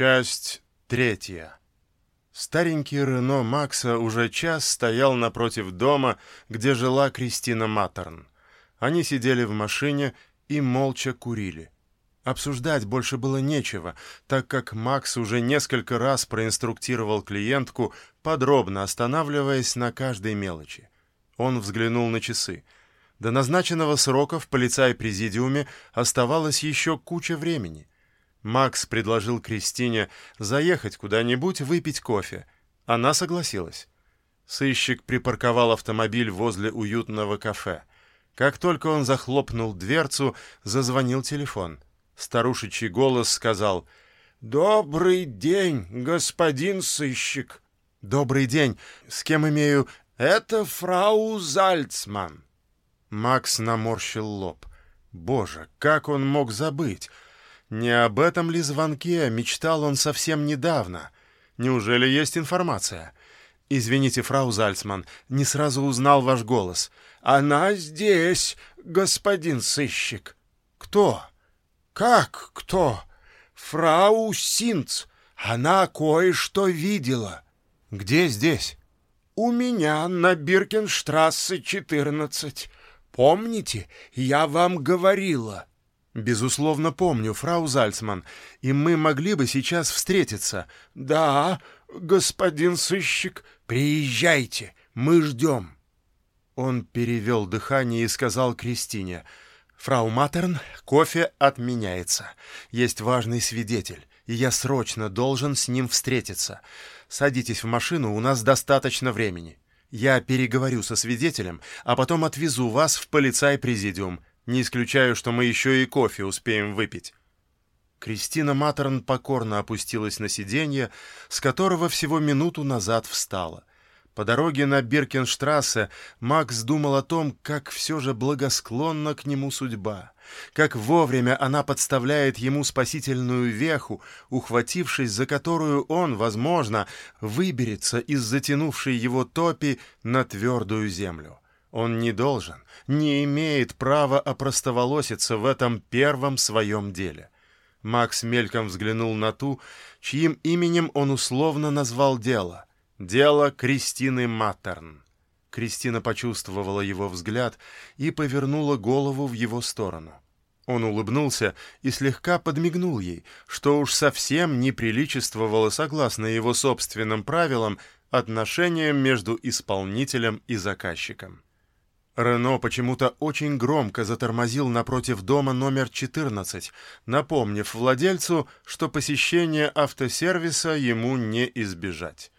Часть третья. Старенький Рено Макса уже час стоял напротив дома, где жила Кристина Маттерн. Они сидели в машине и молча курили. Обсуждать больше было нечего, так как Макс уже несколько раз проинструктировал клиентку, подробно останавливаясь на каждой мелочи. Он взглянул на часы. До назначенного срока в полицай-президиуме оставалось еще куча времени. Макс предложил Кристине заехать куда-нибудь выпить кофе. Она согласилась. Сыщик припарковал автомобиль возле уютного кафе. Как только он захлопнул дверцу, зазвонил телефон. Старушечий голос сказал «Добрый день, господин сыщик». «Добрый день. С кем имею...» «Это фрау Зальцман». Макс наморщил лоб. «Боже, как он мог забыть?» Не об этом ли звонке мечтал он совсем недавно? Неужели есть информация? Извините, фрау Зальцман, не сразу узнал ваш голос. Она здесь, господин сыщик. Кто? Как кто? Фрау Синц. Она кое-что видела. Где здесь? У меня на Биркенштрассе 14. Помните, я вам говорила. «Безусловно, помню, фрау Зальцман, и мы могли бы сейчас встретиться». «Да, господин сыщик, приезжайте, мы ждем». Он перевел дыхание и сказал Кристине, «Фрау Матерн, кофе отменяется. Есть важный свидетель, и я срочно должен с ним встретиться. Садитесь в машину, у нас достаточно времени. Я переговорю со свидетелем, а потом отвезу вас в полицай-президиум». Не исключаю, что мы еще и кофе успеем выпить». Кристина Матерн покорно опустилась на сиденье, с которого всего минуту назад встала. По дороге на Биркенштрассе Макс думал о том, как все же благосклонна к нему судьба, как вовремя она подставляет ему спасительную веху, ухватившись за которую он, возможно, выберется из затянувшей его топи на твердую землю. Он не должен, не имеет права опростоволоситься в этом первом своем деле. Макс мельком взглянул на ту, чьим именем он условно назвал дело. Дело Кристины Маттерн. Кристина почувствовала его взгляд и повернула голову в его сторону. Он улыбнулся и слегка подмигнул ей, что уж совсем не приличествовало, согласно его собственным правилам, отношениям между исполнителем и заказчиком. Рено почему-то очень громко затормозил напротив дома номер 14, напомнив владельцу, что посещение автосервиса ему не избежать.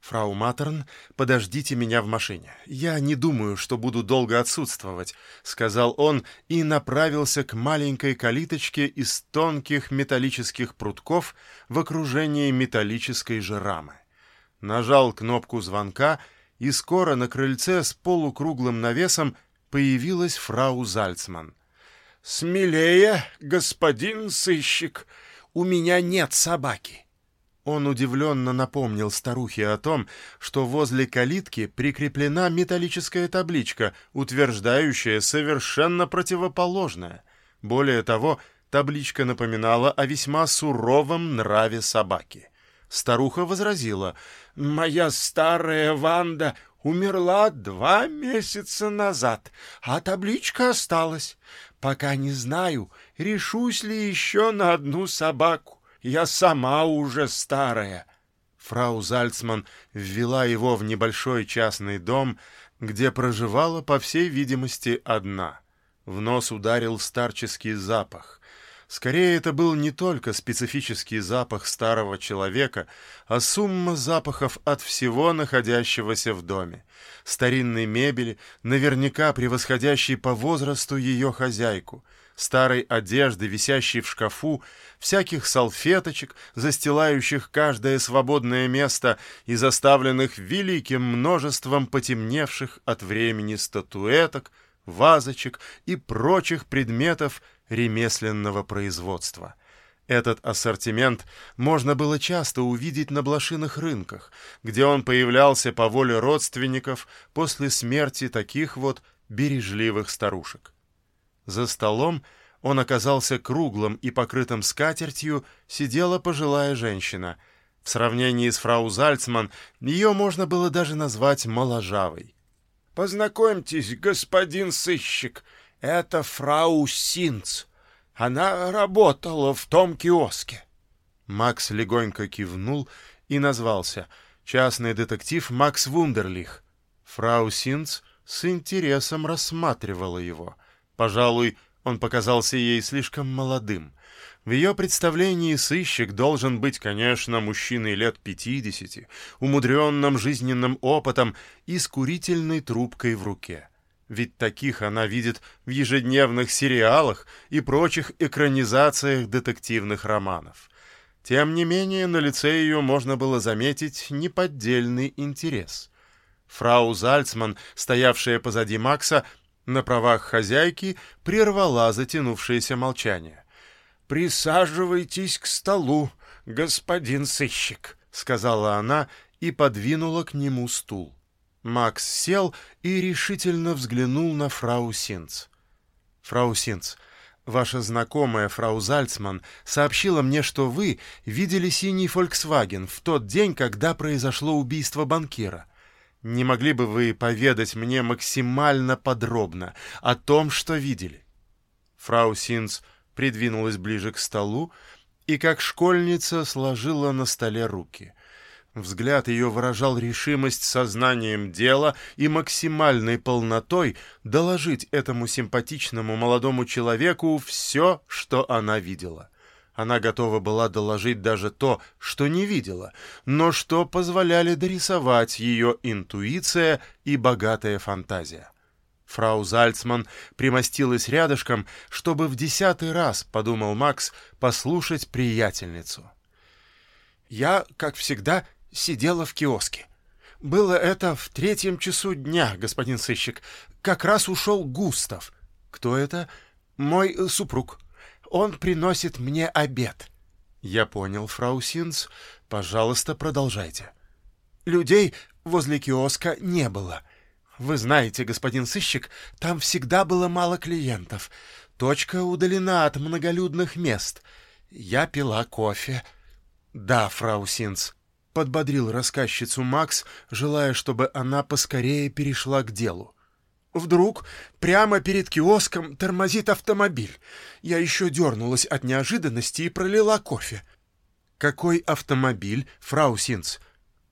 «Фрау Матерн, подождите меня в машине. Я не думаю, что буду долго отсутствовать», — сказал он и направился к маленькой калиточке из тонких металлических прутков в окружении металлической же рамы. Нажал кнопку звонка — и скоро на крыльце с полукруглым навесом появилась фрау Зальцман. «Смелее, господин сыщик, у меня нет собаки». Он удивленно напомнил старухе о том, что возле калитки прикреплена металлическая табличка, утверждающая совершенно противоположное. Более того, табличка напоминала о весьма суровом нраве собаки. Старуха возразила, «Моя старая Ванда умерла два месяца назад, а табличка осталась. Пока не знаю, решусь ли еще на одну собаку. Я сама уже старая». Фрау Зальцман ввела его в небольшой частный дом, где проживала, по всей видимости, одна. В нос ударил старческий запах. Скорее, это был не только специфический запах старого человека, а сумма запахов от всего находящегося в доме. Старинной мебели, наверняка превосходящей по возрасту ее хозяйку, старой одежды, висящей в шкафу, всяких салфеточек, застилающих каждое свободное место и заставленных великим множеством потемневших от времени статуэток, вазочек и прочих предметов, ремесленного производства. Этот ассортимент можно было часто увидеть на блошиных рынках, где он появлялся по воле родственников после смерти таких вот бережливых старушек. За столом он оказался круглым и покрытым скатертью, сидела пожилая женщина. В сравнении с фрау Зальцман ее можно было даже назвать моложавой. «Познакомьтесь, господин сыщик, это фрау Синц. Она работала в том киоске». Макс легонько кивнул и назвался. Частный детектив Макс Вундерлих. Фрау Синц с интересом рассматривала его. Пожалуй, он показался ей слишком молодым. В ее представлении сыщик должен быть, конечно, мужчиной лет пятидесяти, умудренным жизненным опытом и с курительной трубкой в руке. Ведь таких она видит в ежедневных сериалах и прочих экранизациях детективных романов. Тем не менее, на лице ее можно было заметить неподдельный интерес. Фрау Зальцман, стоявшая позади Макса, на правах хозяйки прервала затянувшееся молчание. «Присаживайтесь к столу, господин сыщик», — сказала она и подвинула к нему стул. Макс сел и решительно взглянул на фрау Синц. «Фрау Синц, ваша знакомая фрау Зальцман сообщила мне, что вы видели синий «Фольксваген» в тот день, когда произошло убийство банкира. Не могли бы вы поведать мне максимально подробно о том, что видели?» Фрау Синц придвинулась ближе к столу и, как школьница, сложила на столе руки. Взгляд ее выражал решимость сознанием дела и максимальной полнотой доложить этому симпатичному молодому человеку все, что она видела. Она готова была доложить даже то, что не видела, но что позволяли дорисовать ее интуиция и богатая фантазия. Фрау Зальцман примостилась рядышком, чтобы в десятый раз, подумал Макс, послушать приятельницу. «Я, как всегда, сидела в киоске. Было это в третьем часу дня, господин сыщик. Как раз ушел Густав. Кто это? Мой супруг. Он приносит мне обед. Я понял, фрау Синц. Пожалуйста, продолжайте. Людей возле киоска не было. Вы знаете, господин сыщик, там всегда было мало клиентов. Точка удалена от многолюдных мест. Я пила кофе. Да, фрау Синц, подбодрил рассказчицу Макс, желая, чтобы она поскорее перешла к делу. Вдруг прямо перед киоском тормозит автомобиль. Я еще дернулась от неожиданности и пролила кофе. «Какой автомобиль, фрау Синц?»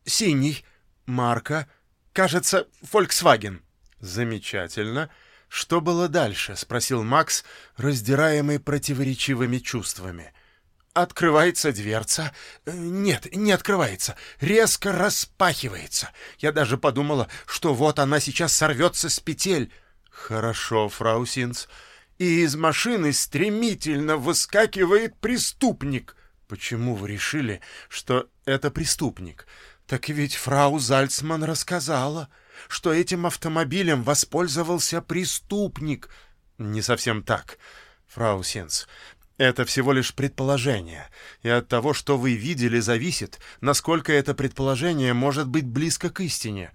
«Синий. Марка. Кажется, Volkswagen». «Замечательно. Что было дальше?» — спросил Макс, раздираемый противоречивыми чувствами. Открывается дверца. Э, нет, не открывается. Резко распахивается. Я даже подумала, что вот она сейчас сорвется с петель. Хорошо, фрау Синц. И из машины стремительно выскакивает преступник. Почему вы решили, что это преступник? Так ведь фрау Зальцман рассказала, что этим автомобилем воспользовался преступник. Не совсем так, фрау Синц. Это всего лишь предположение, и от того, что вы видели, зависит, насколько это предположение может быть близко к истине.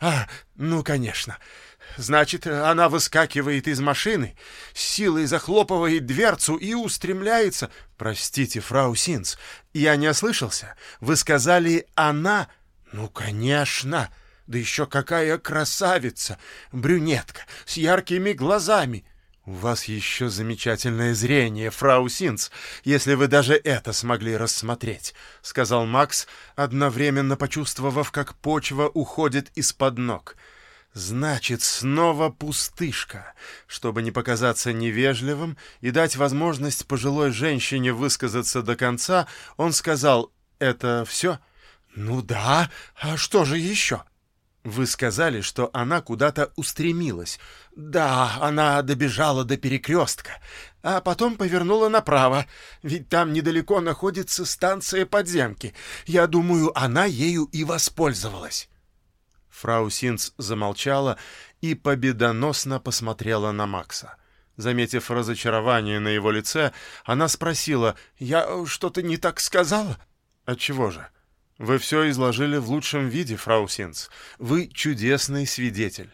А, ну, конечно. Значит, она выскакивает из машины, силой захлопывает дверцу и устремляется... Простите, фрау Синц, я не ослышался. Вы сказали «она»? Ну, конечно. Да еще какая красавица! Брюнетка с яркими глазами — «У вас еще замечательное зрение, фрау Синц, если вы даже это смогли рассмотреть», — сказал Макс, одновременно почувствовав, как почва уходит из-под ног. «Значит, снова пустышка». Чтобы не показаться невежливым и дать возможность пожилой женщине высказаться до конца, он сказал «Это все?» «Ну да, а что же еще?» Вы сказали, что она куда-то устремилась. Да, она добежала до перекрестка, а потом повернула направо, ведь там недалеко находится станция подземки. Я думаю, она ею и воспользовалась. Фрау Синц замолчала и победоносно посмотрела на Макса. Заметив разочарование на его лице, она спросила, «Я что-то не так сказала?» «Отчего же?» Вы все изложили в лучшем виде, фрау Синц. Вы чудесный свидетель.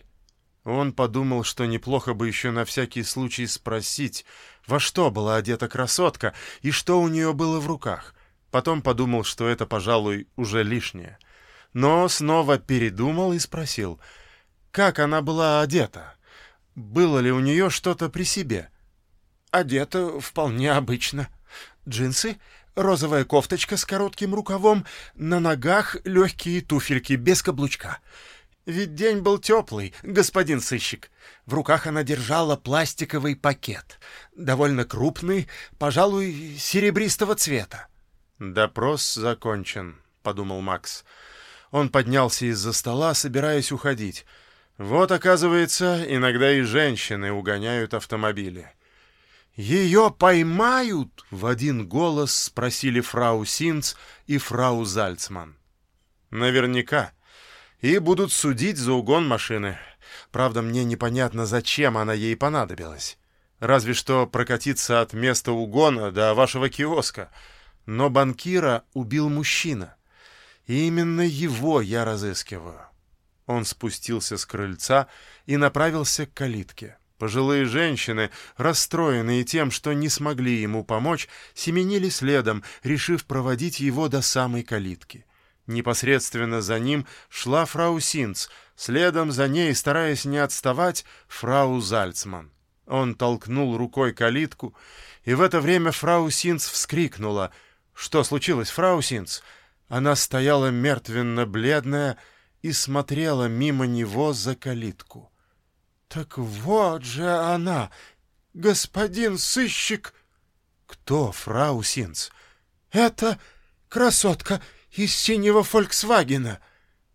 Он подумал, что неплохо бы еще на всякий случай спросить, во что была одета красотка и что у нее было в руках. Потом подумал, что это, пожалуй, уже лишнее. Но снова передумал и спросил, как она была одета. Было ли у нее что-то при себе? Одета вполне обычно. Джинсы, розовая кофточка с коротким рукавом, на ногах легкие туфельки без каблучка. Ведь день был теплый, господин сыщик. В руках она держала пластиковый пакет, довольно крупный, пожалуй, серебристого цвета. «Допрос закончен», — подумал Макс. Он поднялся из-за стола, собираясь уходить. Вот, оказывается, иногда и женщины угоняют автомобили. «Ее поймают?» — в один голос спросили фрау Синц и фрау Зальцман. «Наверняка», и будут судить за угон машины. Правда, мне непонятно, зачем она ей понадобилась. Разве что прокатиться от места угона до вашего киоска. Но банкира убил мужчина. И именно его я разыскиваю. Он спустился с крыльца и направился к калитке. Пожилые женщины, расстроенные тем, что не смогли ему помочь, семенили следом, решив проводить его до самой калитки. Непосредственно за ним шла фрау Синц, следом за ней, стараясь не отставать, фрау Зальцман. Он толкнул рукой калитку, и в это время фрау Синц вскрикнула. «Что случилось, фрау Синц?» Она стояла мертвенно-бледная и смотрела мимо него за калитку. «Так вот же она, господин сыщик!» «Кто, фрау Синц?» «Это красотка из синего «Фольксвагена».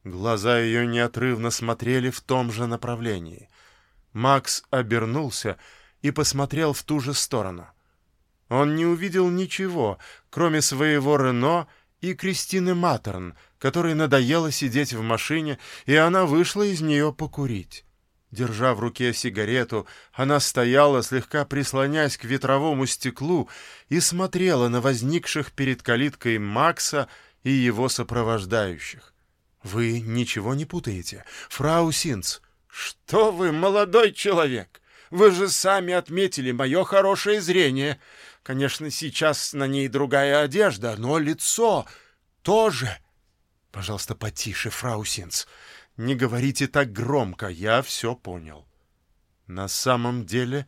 Глаза ее неотрывно смотрели в том же направлении. Макс обернулся и посмотрел в ту же сторону. Он не увидел ничего, кроме своего Рено и Кристины Матерн, которой надоело сидеть в машине, и она вышла из нее покурить. Держа в руке сигарету, она стояла, слегка прислонясь к ветровому стеклу, и смотрела на возникших перед калиткой Макса и его сопровождающих. Вы ничего не путаете, фрау Синц. Что вы, молодой человек? Вы же сами отметили мое хорошее зрение. Конечно, сейчас на ней другая одежда, но лицо тоже. Пожалуйста, потише, фрау Синц. Не говорите так громко, я все понял. На самом деле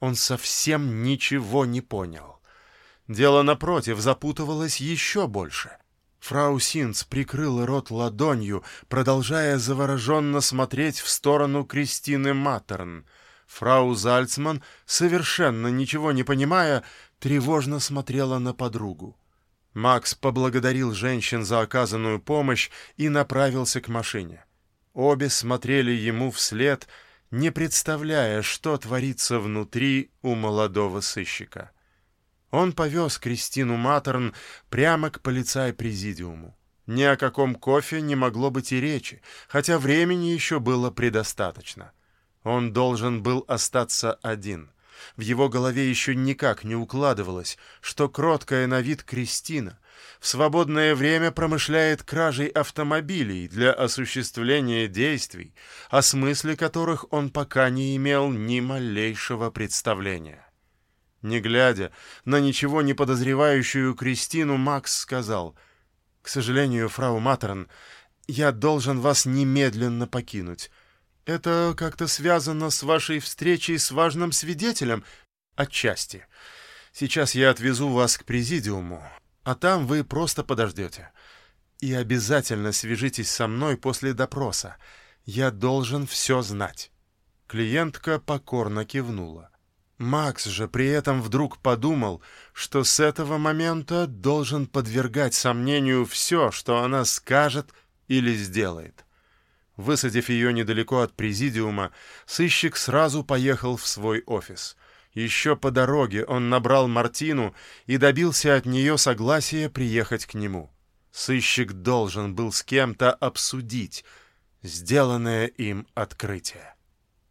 он совсем ничего не понял. Дело, напротив, запутывалось еще больше — Фрау Синц прикрыла рот ладонью, продолжая завороженно смотреть в сторону Кристины Матерн. Фрау Зальцман, совершенно ничего не понимая, тревожно смотрела на подругу. Макс поблагодарил женщин за оказанную помощь и направился к машине. Обе смотрели ему вслед, не представляя, что творится внутри у молодого сыщика. Он повез Кристину Матерн прямо к полицай-президиуму. Ни о каком кофе не могло быть и речи, хотя времени еще было предостаточно. Он должен был остаться один. В его голове еще никак не укладывалось, что кроткая на вид Кристина в свободное время промышляет кражей автомобилей для осуществления действий, о смысле которых он пока не имел ни малейшего представления. Не глядя на ничего не подозревающую Кристину, Макс сказал, «К сожалению, фрау Матерн, я должен вас немедленно покинуть. Это как-то связано с вашей встречей с важным свидетелем? Отчасти. Сейчас я отвезу вас к президиуму, а там вы просто подождете. И обязательно свяжитесь со мной после допроса. Я должен все знать». Клиентка покорно кивнула. Макс же при этом вдруг подумал, что с этого момента должен подвергать сомнению все, что она скажет или сделает. Высадив ее недалеко от президиума, сыщик сразу поехал в свой офис. Еще по дороге он набрал Мартину и добился от нее согласия приехать к нему. Сыщик должен был с кем-то обсудить сделанное им открытие.